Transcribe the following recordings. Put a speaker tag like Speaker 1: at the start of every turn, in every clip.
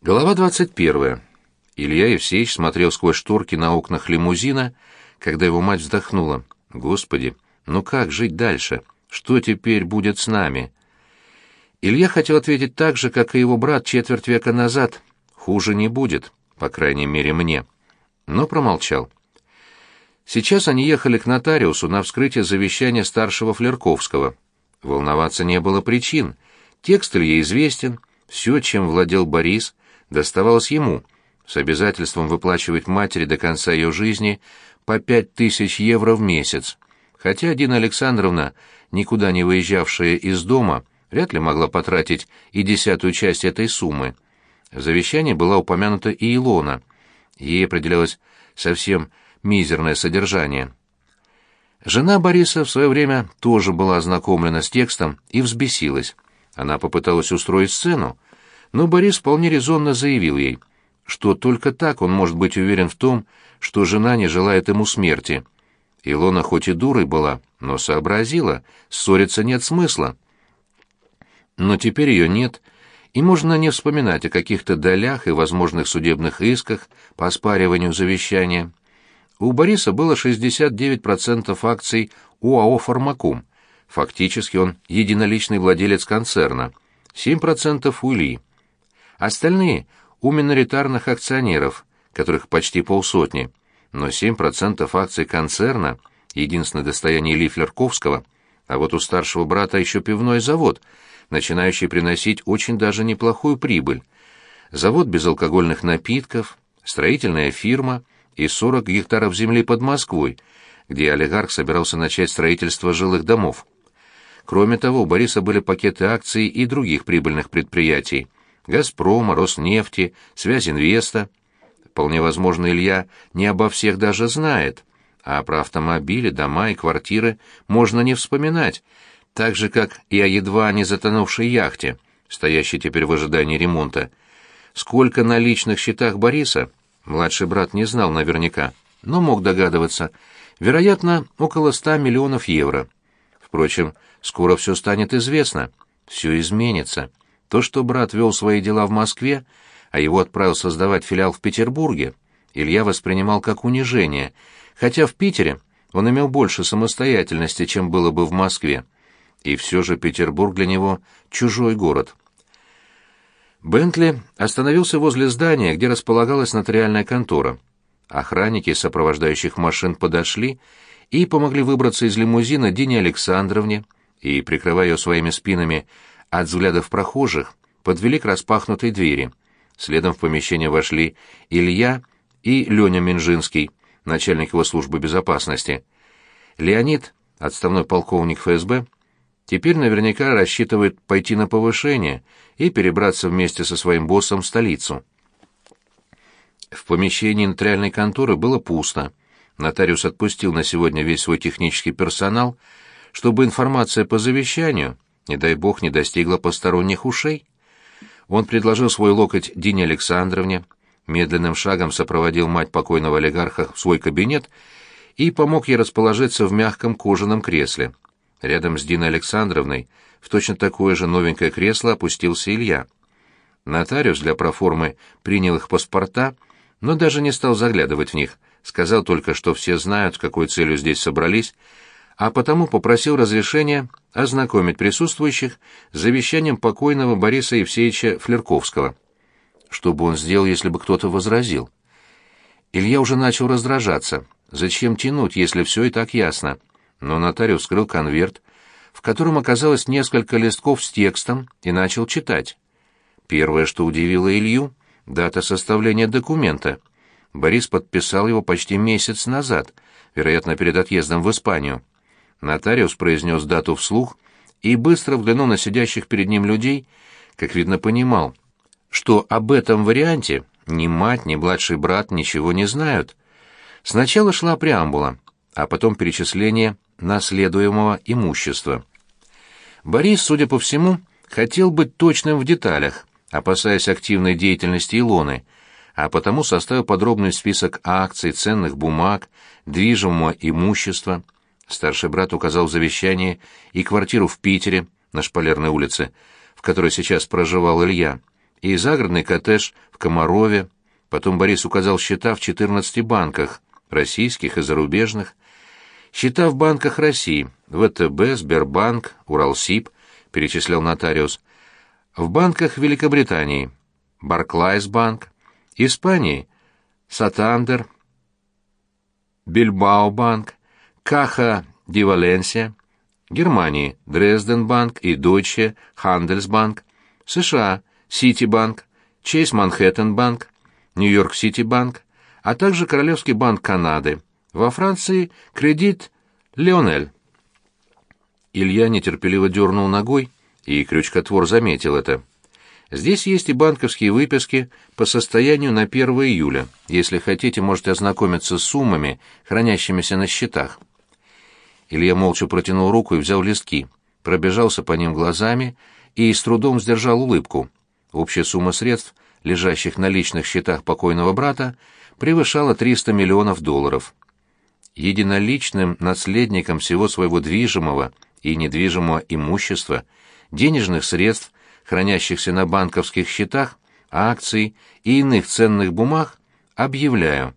Speaker 1: Глава 21. Илья Евсеевич смотрел сквозь шторки на окнах лимузина, когда его мать вздохнула. «Господи, ну как жить дальше? Что теперь будет с нами?» Илья хотел ответить так же, как и его брат четверть века назад. «Хуже не будет, по крайней мере, мне». Но промолчал. Сейчас они ехали к нотариусу на вскрытие завещания старшего Флерковского. Волноваться не было причин. Текст Илье известен, все, чем владел Борис, доставалось ему, с обязательством выплачивать матери до конца ее жизни по пять тысяч евро в месяц. Хотя Дина Александровна, никуда не выезжавшая из дома, вряд ли могла потратить и десятую часть этой суммы. В завещании была упомянута и Илона. Ей определялось совсем мизерное содержание. Жена Бориса в свое время тоже была ознакомлена с текстом и взбесилась. Она попыталась устроить сцену, но Борис вполне резонно заявил ей, что только так он может быть уверен в том, что жена не желает ему смерти. Илона хоть и дурой была, но сообразила, ссориться нет смысла. Но теперь ее нет, и можно не вспоминать о каких-то долях и возможных судебных исках по оспариванию завещания. У Бориса было 69% акций УАО «Фармаком». Фактически он единоличный владелец концерна. 7% у Ильи. Остальные — у миноритарных акционеров, которых почти полсотни, но 7% акций концерна — единственное достояние Ильи Флерковского, а вот у старшего брата еще пивной завод, начинающий приносить очень даже неплохую прибыль. Завод безалкогольных напитков, строительная фирма и 40 гектаров земли под Москвой, где олигарх собирался начать строительство жилых домов. Кроме того, у Бориса были пакеты акций и других прибыльных предприятий, «Газпрома», «Роснефти», «Связинвеста». Вполне возможно, Илья не обо всех даже знает, а про автомобили, дома и квартиры можно не вспоминать, так же, как и о едва не затонувшей яхте, стоящей теперь в ожидании ремонта. Сколько на личных счетах Бориса, младший брат не знал наверняка, но мог догадываться. Вероятно, около ста миллионов евро. Впрочем, скоро все станет известно, все изменится. То, что брат вел свои дела в Москве, а его отправил создавать филиал в Петербурге, Илья воспринимал как унижение, хотя в Питере он имел больше самостоятельности, чем было бы в Москве. И все же Петербург для него — чужой город. Бентли остановился возле здания, где располагалась нотариальная контора. Охранники сопровождающих машин подошли и помогли выбраться из лимузина Дине Александровне и, прикрывая ее своими спинами, от взглядов прохожих подвели к распахнутой двери. Следом в помещение вошли Илья и Леня Минжинский, начальник его службы безопасности. Леонид, отставной полковник ФСБ, теперь наверняка рассчитывает пойти на повышение и перебраться вместе со своим боссом в столицу. В помещении нотариальной конторы было пусто. Нотариус отпустил на сегодня весь свой технический персонал, чтобы информация по завещанию не дай бог, не достигла посторонних ушей. Он предложил свой локоть Дине Александровне, медленным шагом сопроводил мать покойного олигарха в свой кабинет и помог ей расположиться в мягком кожаном кресле. Рядом с Диной Александровной в точно такое же новенькое кресло опустился Илья. Нотариус для проформы принял их паспорта, но даже не стал заглядывать в них, сказал только, что все знают, с какой целью здесь собрались, а потому попросил разрешения ознакомить присутствующих с завещанием покойного Бориса Евсеевича Флерковского. Что бы он сделал, если бы кто-то возразил? Илья уже начал раздражаться. Зачем тянуть, если все и так ясно? Но нотариус вскрыл конверт, в котором оказалось несколько листков с текстом, и начал читать. Первое, что удивило Илью, — дата составления документа. Борис подписал его почти месяц назад, вероятно, перед отъездом в Испанию. Нотариус произнес дату вслух и быстро взглянул на сидящих перед ним людей, как видно, понимал, что об этом варианте ни мать, ни младший брат ничего не знают. Сначала шла преамбула, а потом перечисление наследуемого имущества. Борис, судя по всему, хотел быть точным в деталях, опасаясь активной деятельности Илоны, а потому составил подробный список акций, ценных бумаг, движимого имущества – Старший брат указал в завещании и квартиру в Питере, на Шпалерной улице, в которой сейчас проживал Илья, и загородный коттедж в Комарове. Потом Борис указал счета в 14 банках, российских и зарубежных. Счета в банках России, ВТБ, Сбербанк, Уралсиб, перечислял нотариус. В банках Великобритании, Барклайс банк, Испании, Сатандер, Бильбао банк, Каха Ди Валенсия, Германии, Дрезден банк и Deutsche Handelsbank, США, Ситибанк, Чейз Манхэттен банк, Нью-Йорк Сити банк, а также Королевский банк Канады, во Франции Кредит Леонель. Илья нетерпеливо дернул ногой, и крючкотвор заметил это. Здесь есть и банковские выписки по состоянию на 1 июля. Если хотите, можете ознакомиться с суммами, хранящимися на счетах. Илья молча протянул руку и взял листки, пробежался по ним глазами и с трудом сдержал улыбку. Общая сумма средств, лежащих на личных счетах покойного брата, превышала 300 миллионов долларов. Единоличным наследником всего своего движимого и недвижимого имущества, денежных средств, хранящихся на банковских счетах, акций и иных ценных бумаг, объявляю.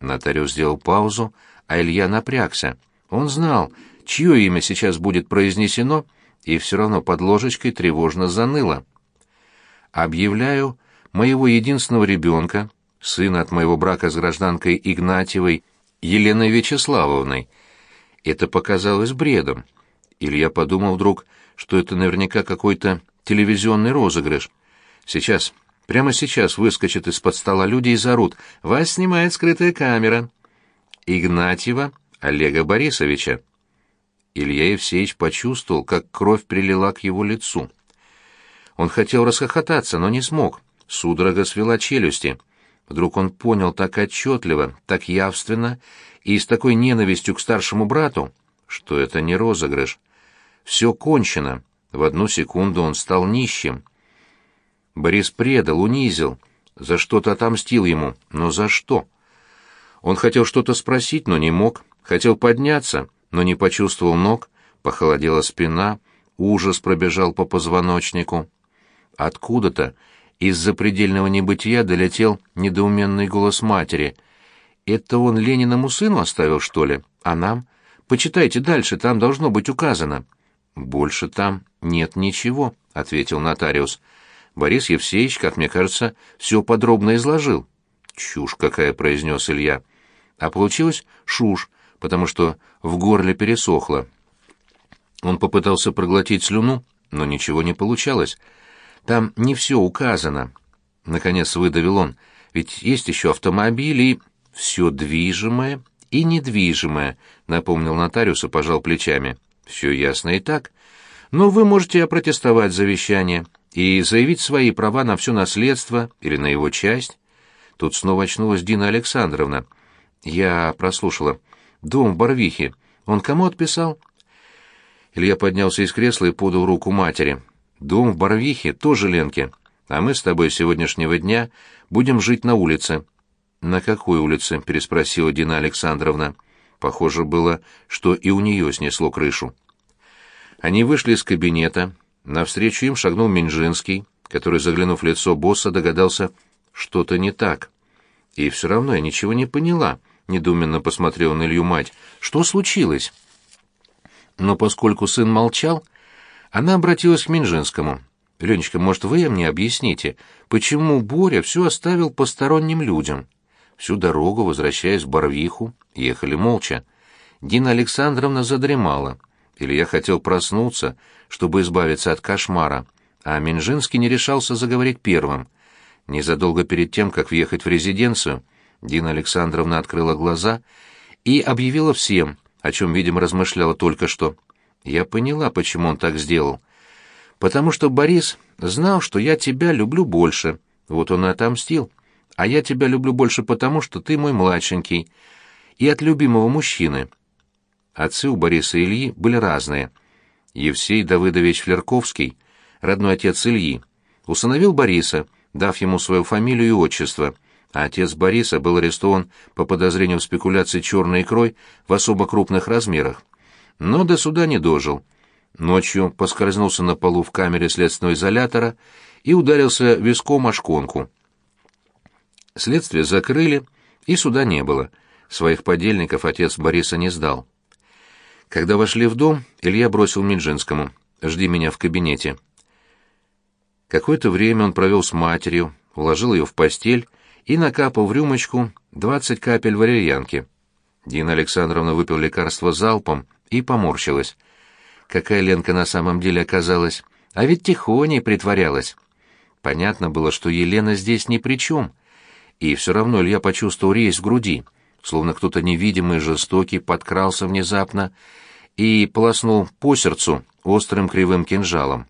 Speaker 1: Нотариус сделал паузу, а Илья напрягся. Он знал, чье имя сейчас будет произнесено, и все равно под ложечкой тревожно заныло. «Объявляю моего единственного ребенка, сына от моего брака с гражданкой Игнатьевой Еленой Вячеславовной». Это показалось бредом. Илья подумал вдруг, что это наверняка какой-то телевизионный розыгрыш. Сейчас, прямо сейчас выскочат из-под стола люди и зарут. «Вас снимает скрытая камера». «Игнатьева Олега Борисовича». Илья Евсеевич почувствовал, как кровь прилила к его лицу. Он хотел расхохотаться, но не смог. Судорога свела челюсти. Вдруг он понял так отчетливо, так явственно и с такой ненавистью к старшему брату, что это не розыгрыш. Все кончено. В одну секунду он стал нищим. Борис предал, унизил, за что-то отомстил ему, но за что? Он хотел что-то спросить, но не мог, хотел подняться, но не почувствовал ног, похолодела спина, ужас пробежал по позвоночнику. Откуда-то из запредельного небытия долетел недоуменный голос матери. «Это он Лениному сыну оставил, что ли? А нам? Почитайте дальше, там должно быть указано». «Больше там нет ничего», — ответил нотариус. Борис Евсеевич, как мне кажется, все подробно изложил. «Чушь какая», — произнес Илья. А получилось шушь, потому что в горле пересохло. Он попытался проглотить слюну, но ничего не получалось. Там не все указано. Наконец выдавил он. Ведь есть еще автомобили. Все движимое и недвижимое, напомнил нотариус и пожал плечами. Все ясно и так. Но вы можете опротестовать завещание и заявить свои права на все наследство или на его часть. Тут снова очнулась Дина Александровна. Я прослушала. Дом в Барвихе. Он кому отписал? Илья поднялся из кресла и подал руку матери. Дом в Барвихе тоже Ленке. А мы с тобой сегодняшнего дня будем жить на улице. На какой улице? переспросила Дина Александровна. Похоже было, что и у нее снесло крышу. Они вышли из кабинета. Навстречу им шагнул Минжинский, который, заглянув в лицо босса, догадался, что-то не так. И все равно я ничего не поняла, недоуменно посмотрела на Илью мать. Что случилось? Но поскольку сын молчал, она обратилась к Минжинскому. «Ленечка, может, вы мне объясните, почему Боря все оставил посторонним людям?» Всю дорогу, возвращаясь в Барвиху, ехали молча. Дина Александровна задремала. Илья хотел проснуться, чтобы избавиться от кошмара, а Минжинский не решался заговорить первым. Незадолго перед тем, как въехать в резиденцию, Дина Александровна открыла глаза и объявила всем, о чем, видимо, размышляла только что. Я поняла, почему он так сделал. Потому что Борис знал, что я тебя люблю больше. Вот он и отомстил. А я тебя люблю больше потому, что ты мой младшенький. И от любимого мужчины. Отцы у Бориса и Ильи были разные. Евсей Давыдович Флерковский, родной отец Ильи, усыновил Бориса, дав ему свою фамилию и отчество, а отец Бориса был арестован по подозрению в спекуляции черной икрой в особо крупных размерах. Но до суда не дожил. Ночью поскользнулся на полу в камере следственного изолятора и ударился виском о шконку. Следствие закрыли, и суда не было. Своих подельников отец Бориса не сдал. Когда вошли в дом, Илья бросил Минжинскому. «Жди меня в кабинете». Какое-то время он провел с матерью, уложил ее в постель и накапал в рюмочку двадцать капель валерьянки. Дина Александровна выпил лекарство залпом и поморщилась. Какая Ленка на самом деле оказалась? А ведь тихоней притворялась. Понятно было, что Елена здесь ни при чем. И все равно Илья почувствовал резь в груди, словно кто-то невидимый жестокий подкрался внезапно и полоснул по сердцу острым кривым кинжалом.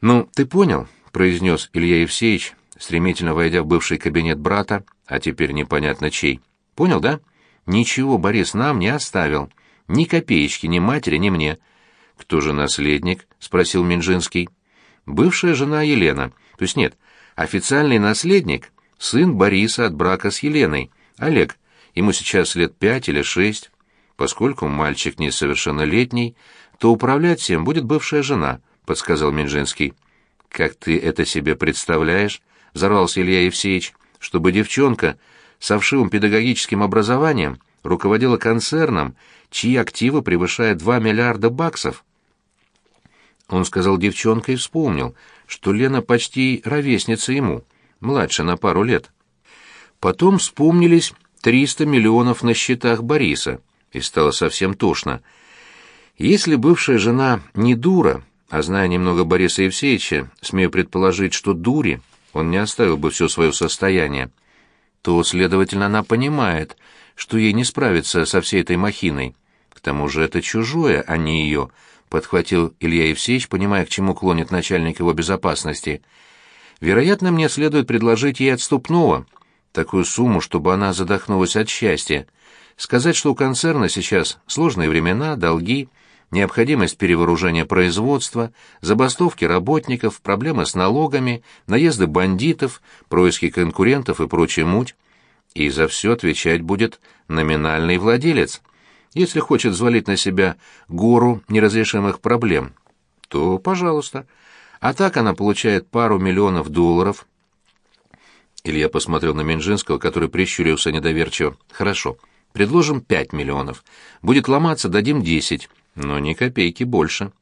Speaker 1: «Ну, ты понял?» — произнес Илья Евсеевич, стремительно войдя в бывший кабинет брата, а теперь непонятно чей. «Понял, да? Ничего Борис нам не оставил. Ни копеечки ни матери, ни мне». «Кто же наследник?» — спросил Минжинский. «Бывшая жена Елена. То есть нет, официальный наследник — сын Бориса от брака с Еленой, Олег. Ему сейчас лет пять или шесть. Поскольку мальчик несовершеннолетний, то управлять всем будет бывшая жена», — подсказал Минжинский. «Как ты это себе представляешь?» — взорвался Илья Евсеевич. «Чтобы девчонка с вшивым педагогическим образованием руководила концерном, чьи активы превышают 2 миллиарда баксов?» Он сказал девчонка и вспомнил, что Лена почти ровесница ему, младше на пару лет. Потом вспомнились 300 миллионов на счетах Бориса, и стало совсем тошно. Если бывшая жена не дура, а зная немного Бориса Евсеевича, смею предположить, что дури, он не оставил бы все свое состояние, то, следовательно, она понимает, что ей не справиться со всей этой махиной. К тому же это чужое, а не ее, — подхватил Илья Евсеевич, понимая, к чему клонит начальник его безопасности. Вероятно, мне следует предложить ей отступного, такую сумму, чтобы она задохнулась от счастья. Сказать, что у концерна сейчас сложные времена, долги, необходимость перевооружения производства, забастовки работников, проблемы с налогами, наезды бандитов, происки конкурентов и прочая муть. И за все отвечать будет номинальный владелец. Если хочет взвалить на себя гору неразрешимых проблем, то пожалуйста. А так она получает пару миллионов долларов. Илья посмотрел на Минжинского, который прищурился недоверчиво. «Хорошо, предложим пять миллионов. Будет ломаться, дадим десять но ни копейки больше.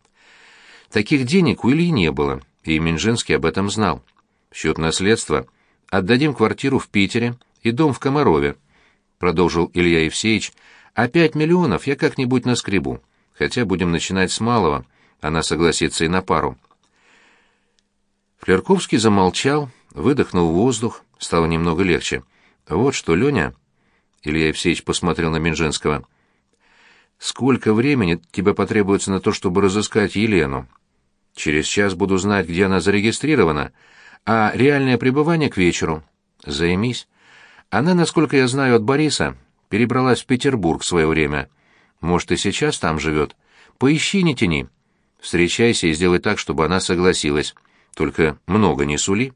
Speaker 1: Таких денег у Ильи не было, и Минжинский об этом знал. В счет наследства отдадим квартиру в Питере и дом в Комарове, продолжил Илья Евсеевич, а пять миллионов я как-нибудь наскребу, хотя будем начинать с малого, она согласится и на пару. Флерковский замолчал, выдохнул воздух, стало немного легче. Вот что, Леня, Илья Евсеевич посмотрел на Минжинского, — Сколько времени тебе потребуется на то, чтобы разыскать Елену? Через час буду знать, где она зарегистрирована, а реальное пребывание к вечеру. Займись. Она, насколько я знаю от Бориса, перебралась в Петербург в свое время. Может, и сейчас там живет. Поищи, не тяни. Встречайся и сделай так, чтобы она согласилась. Только много не сули.